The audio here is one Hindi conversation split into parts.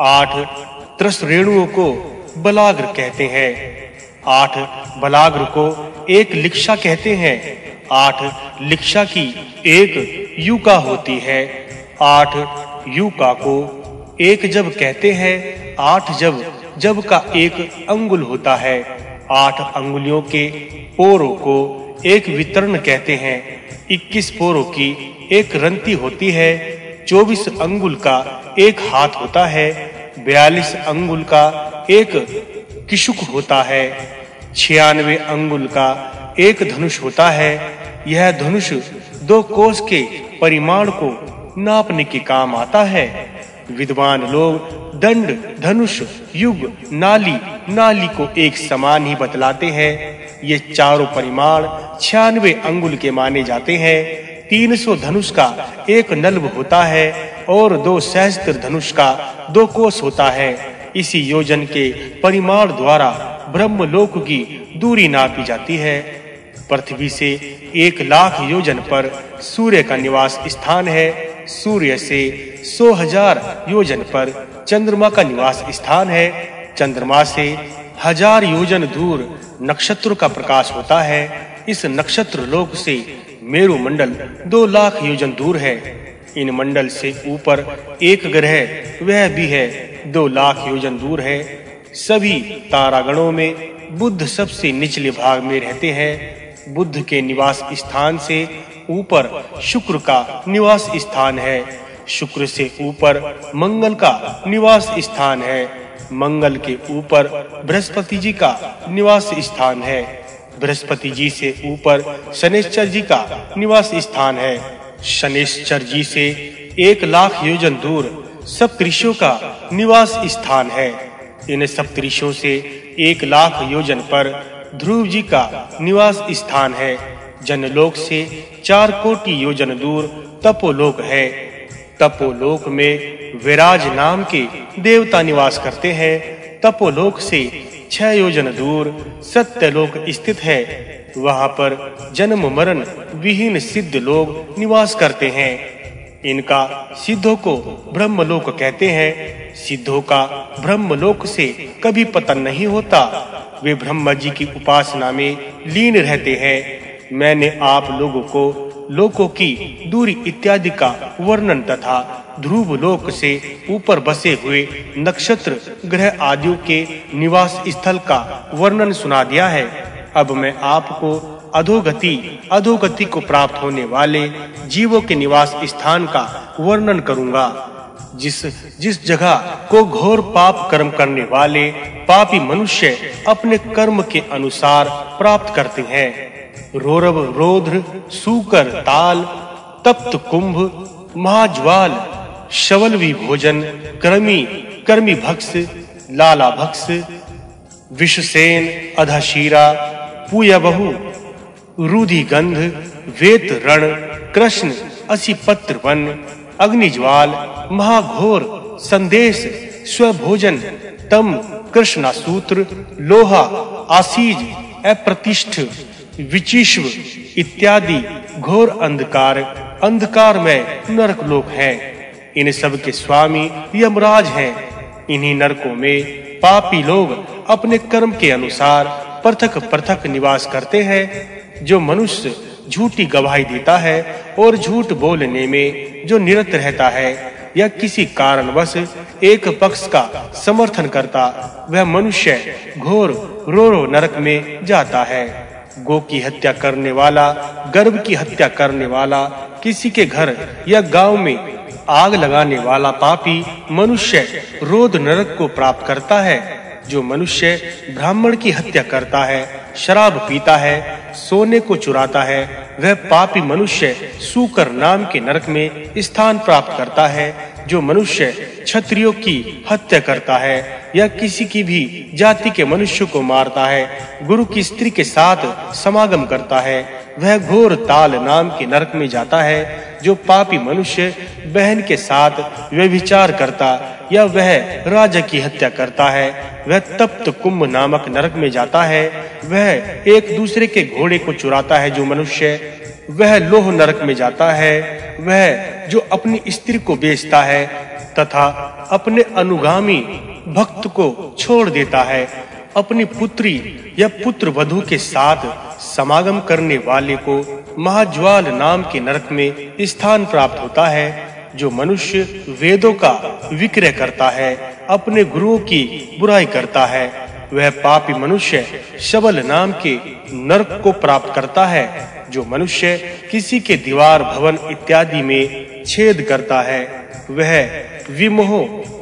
आठ त्रस रेणुओं को बलाग्र कहते हैं। आठ बलाग्र को एक लिक्षा कहते हैं। आठ लिक्षा की एक युका होती है। आठ युका को एक जब कहते हैं, आठ जब जब का एक अंगुल होता है। आठ अंगुलियों के पोरों को एक वितरण कहते हैं। 21 पोरों की एक रंती होती है। 24 अंगुल का एक हाथ होता है 42 अंगुल का एक किशुक होता है 96 अंगुल का एक धनुष होता है। यह धनुष दो कोस के परिमाण को नापने के काम आता है। विद्वान लोग दंड, धनुष, युग, नाली नाली को एक समान ही बतलाते हैं। ये चारों परिमाण 96 अंगुल के माने जाते हैं। 300 धनुष का एक नल्ब होता है और दो सहस्त्र धनुष का दो कोस होता है। इसी योजन के परिमाण द्वारा ब्रह्मलोक की दूरी नापी जाती है। पृथ्वी से एक लाख योजन पर सूर्य का निवास स्थान है। सूर्य से सौ हज़ार योजन पर चंद्रमा का निवास स्थान है। चंद्रमा से हज़ार योजन दूर नक्षत्र का प्रकाश होता है। इस नक्षत्र लोक से मेरु मंडल दो लाख योजन दूर है। इन मंडल से ऊपर एक ग्रह, वह भी है। दो लाख योजन दूर है। सभी तारागणों में बुद्ध सबसे निचले भाग में रहते हैं। बुद्ध के निवास स्थान से ऊपर शुक्र का निवास स्थान है। शुक्र से ऊपर मंगल का निवास स्थान है। मंगल के ऊपर बृहस्पति जी का निवास स्थान है। बृहस्पति जी से ऊपर शनिश्चर जी का निवास स्थान है। शनिश्चर जी से एक लाख योजन दूर सप्तऋषियों का निवास स्थान है। इन सप्तऋषियों से एक लाख योजन पर ध्रुव जी का निवास स्थान है। जनलोक से चार कोटि योजन दूर तपोलोक है। तपोलोक में विराज नाम के देवता निवास करते हैं। तपोलोक से छह योजन दूर सत्यलोक स्थित है। वहाँ पर जन्म मरण विहीन सिद्ध लोग निवास करते हैं। इनका सिद्धों को ब्रह्मलोक कहते हैं। सिद्धों का ब्रह्मलोक से कभी पतन नहीं होता। वे ब्रह्म जी की उपासना में लीन रहते हैं। मैंने आप लोगों को लोकों की दूरी इत्यादि का वर्णन तथा ध्रुव लोक से ऊपर बसे हुए नक्षत्र ग्रह आदियों के निवास स्थल का वर्णन सुना दिया है। अब मैं आपको अधोगति अधोगति को प्राप्त होने वाले जीवों के निवास स्थान का वर्णन करूँगा। जिस जिस जगह को घोर पाप कर्म करने वाले पापी मनुष्य अपने कर्म के अनुसार प्राप्त करते हैं। रोरव रोध्र सूकर, ताल, तप्त कुंभ, महाज्वाल शवल भोजन कर्मी कर्मी भक्स, लाला भक्स, विषसेन, अधाशीरा, पूया बहु गंध, वेत रण, कृष्ण, असी पत्र वन अग्निज्वाल महाघोर, संदेश, स्वभोजन, तम, कृष्णा सूत्र, लोहा, आसीज, अप्रतिष्ठ विचिश्व इत्यादि घोर अंधकार अंधकार में नरक लोक है। इन सब के स्वामी यमराज हैं। इन्हीं नरकों में पापी लोग अपने कर्म के अनुसार पृथक पृथक निवास करते हैं, जो मनुष्य झूठी गवाही देता है और झूठ बोलने में जो निरत रहता है या किसी कारणवश एक पक्ष का समर्थन करता, वह मनुष्य घोर रोरो नरक में जाता है। गो की हत्या करने वाला, गर्भ की हत्या करने वाला किसी के घर या गाँव में आग लगाने वाला पापी मनुष्य रोध नरक को प्राप्त करता है। जो मनुष्य ब्राह्मण की हत्या करता है, शराब पीता है, सोने को चुराता है, वह पापी मनुष्य सूकर नाम के नरक में स्थान प्राप्त करता है। जो मनुष्य क्षत्रियों की हत्या करता है या किसी की भी जाति के मनुष्य को मारता है, गुरु की स्त्री के साथ समागम करता है वह घोर ताल नाम के नरक में जाता है, जो पापी मनुष्य बहन के साथ व्यभिचार करता या वह राजा की हत्या करता है, वह तप्त कुंभ नामक नरक में जाता है, वह एक दूसरे के घोड़े को चुराता है जो मनुष्य, वह लोह नरक में जाता है, वह जो अपनी स्त्री को बेचता है तथा अपने अनुगामी भक्त को छोड़ देता है अपनी पुत्री या पुत्र वधु के साथ समागम करने वाले को महाज्वाल नाम के नरक में स्थान प्राप्त होता है, जो मनुष्य वेदों का विक्रय करता है, अपने गुरुओं की बुराई करता है। वह पापी मनुष्य शबल नाम के नरक को प्राप्त करता है, जो मनुष्य किसी के दीवार, भवन इत्यादि में छेद करता है। वह विमोह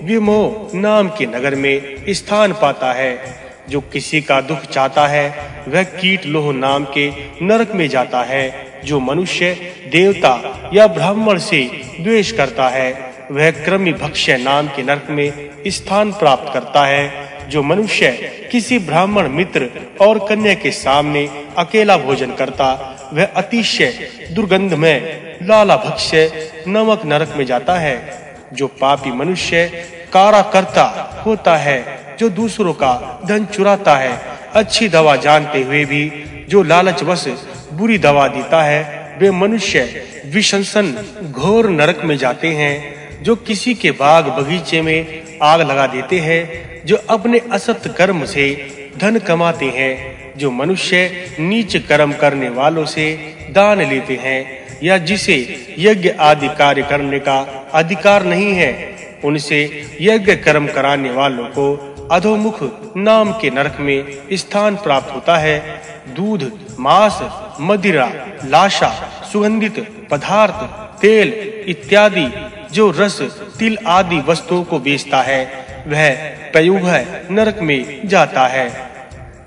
विमोह नाम के नगर में स्थान पाता है। जो किसी का दुख चाहता है, वह कीट लोह नाम के नरक में जाता है, जो मनुष्य, देवता या ब्राह्मण से द्वेष करता है, वह क्रमी भक्ष्य नाम के नरक में स्थान प्राप्त करता है, जो मनुष्य किसी ब्राह्मण मित्र और कन्या के सामने अकेला भोजन करता, वह अतिशय दुर्गंध में लाला भक्ष्य नमक नरक में जाता है, जो पापी मनुष्य कारा करता होता है। जो दूसरों का धन चुराता है, अच्छी दवा जानते हुए भी, जो लालच वश बुरी दवा देता है, वे मनुष्य विशंसन घोर नरक में जाते हैं, जो किसी के बाग बगीचे में आग लगा देते हैं, जो अपने असत कर्म से धन कमाते हैं, जो मनुष्य नीच कर्म करने वालों से दान लेते हैं, या जिसे यज्ञ आदि कार्य करने का अधिकार नहीं है, उनसे यज्ञ कर्म कराने वालों को अधोमुख नाम के नरक में स्थान प्राप्त होता है। दूध, मांस, मदिरा, लाशा, सुगंधित पदार्थ, तेल इत्यादि जो रस, तिल आदि वस्तुओं को बेचता है, वह पयुग नरक में जाता है।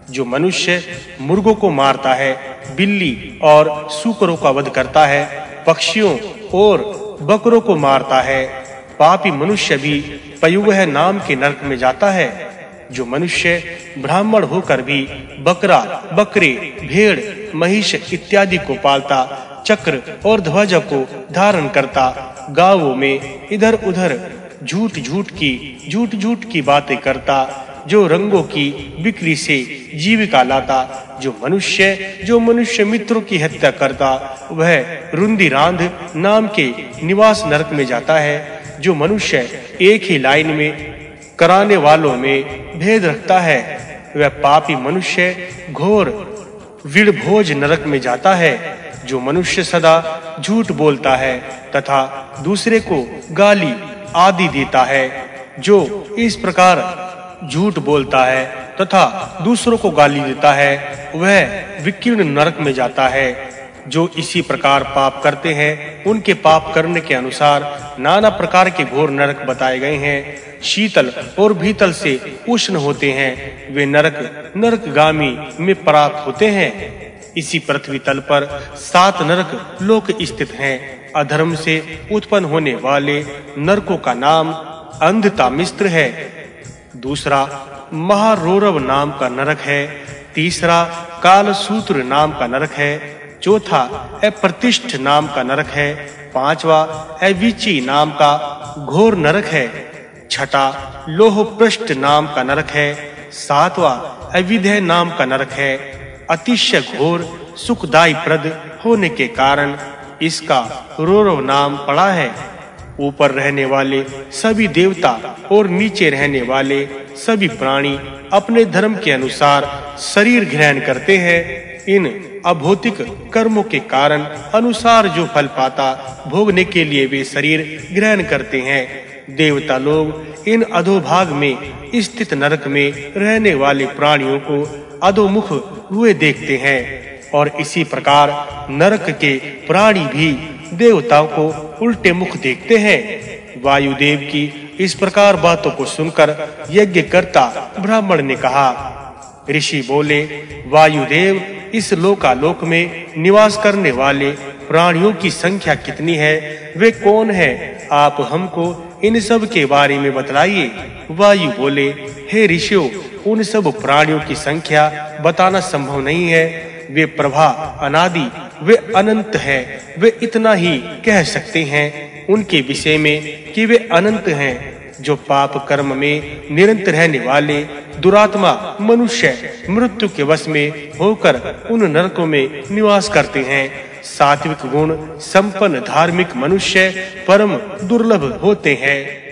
जो मनुष्य मुर्गों को मारता है, बिल्ली और सुकरों का वध करता है, पक्षियों और बकरों को मारता है, पापी मनुष्य भी पयुग नाम के नरक में जाता है। जो मनुष्य ब्राह्मण होकर भी बकरा, बकरे, भेड़, महिष इत्यादि को पालता, चक्र और ध्वज को धारण करता, गाँवों में इधर-उधर, झूठ-झूठ की झूठ-झूठ की बातें करता, जो रंगों की बिक्री से जीविका लाता, जो मनुष्य जो मनुष्य मित्रों की हत्या करता, वह रुंदी रांध नाम के निवास नरक में जाता है, जो मनुष्य एक ही लाइन में कराने वालों में भेद रखता है। वह पापी मनुष्य घोर, विड़भोज नरक में जाता है, जो मनुष्य सदा झूठ बोलता है तथा दूसरे को गाली आदि देता है, जो इस प्रकार झूठ बोलता है तथा दूसरों को गाली देता है, वह विकीर्ण नरक में जाता है। जो इसी प्रकार पाप करते हैं, उनके पाप करने के अनुसार नाना प्रकार के घोर नरक बताए गए हैं। शीतल और भीतल से उष्ण होते हैं। वे नरक, नरकगामी में प्राप्त होते हैं। इसी पृथ्वी तल पर सात नरक लोक स्थित हैं। अधर्म से उत्पन्न होने वाले नरकों का नाम अंधता मिस्त्र है। दूसरा, महारोरव नाम का नरक है। तीसरा, कालसूत्र नाम का नरक है। चौथा अप्रतिष्ठ नाम का नरक है, पांचवा अविची नाम का घोर नरक है, छठा लोहपृष्ठ नाम का नरक है, सातवां अविधेय नाम का नरक है, अतिशय घोर सुखदाई प्रद होने के कारण इसका रोरव नाम पड़ा है। ऊपर रहने वाले सभी देवता और नीचे रहने वाले सभी प्राणी अपने धर्म के अनुसार शरीर ग्रहण करते हैं। इन अभौतिक कर्मों के कारण अनुसार जो फल पाता, भोगने के लिए वे शरीर ग्रहण करते हैं। देवता लोग इन अधोभाग में, स्थित नरक में रहने वाले प्राणियों को अधोमुख हुए देखते हैं। और इसी प्रकार नरक के प्राणी भी देवताओं को उल्टे मुख देखते हैं। वायुदेव की इस प्रकार बातों को सुनकर यज्ञ करता ब्राह्मण ने कहा, ऋषि बोले, वायुदेव इस लोकालोक में निवास करने वाले प्राणियों की संख्या कितनी है, वे कौन है? आप हमको इन सब के बारे में बतलाइए। वायु बोले, हे ऋषियों, उन सब प्राणियों की संख्या बताना संभव नहीं है। वे प्रभा, अनादि, वे अनंत है। वे इतना ही कह सकते हैं उनके विषय में कि वे अनंत हैं। जो पाप कर्म में निरंतर रहने वाले दुरात्मा मनुष्य मृत्यु के वश में होकर उन नरकों में निवास करते हैं। सात्विक गुण, संपन्न धार्मिक मनुष्य परम दुर्लभ होते हैं।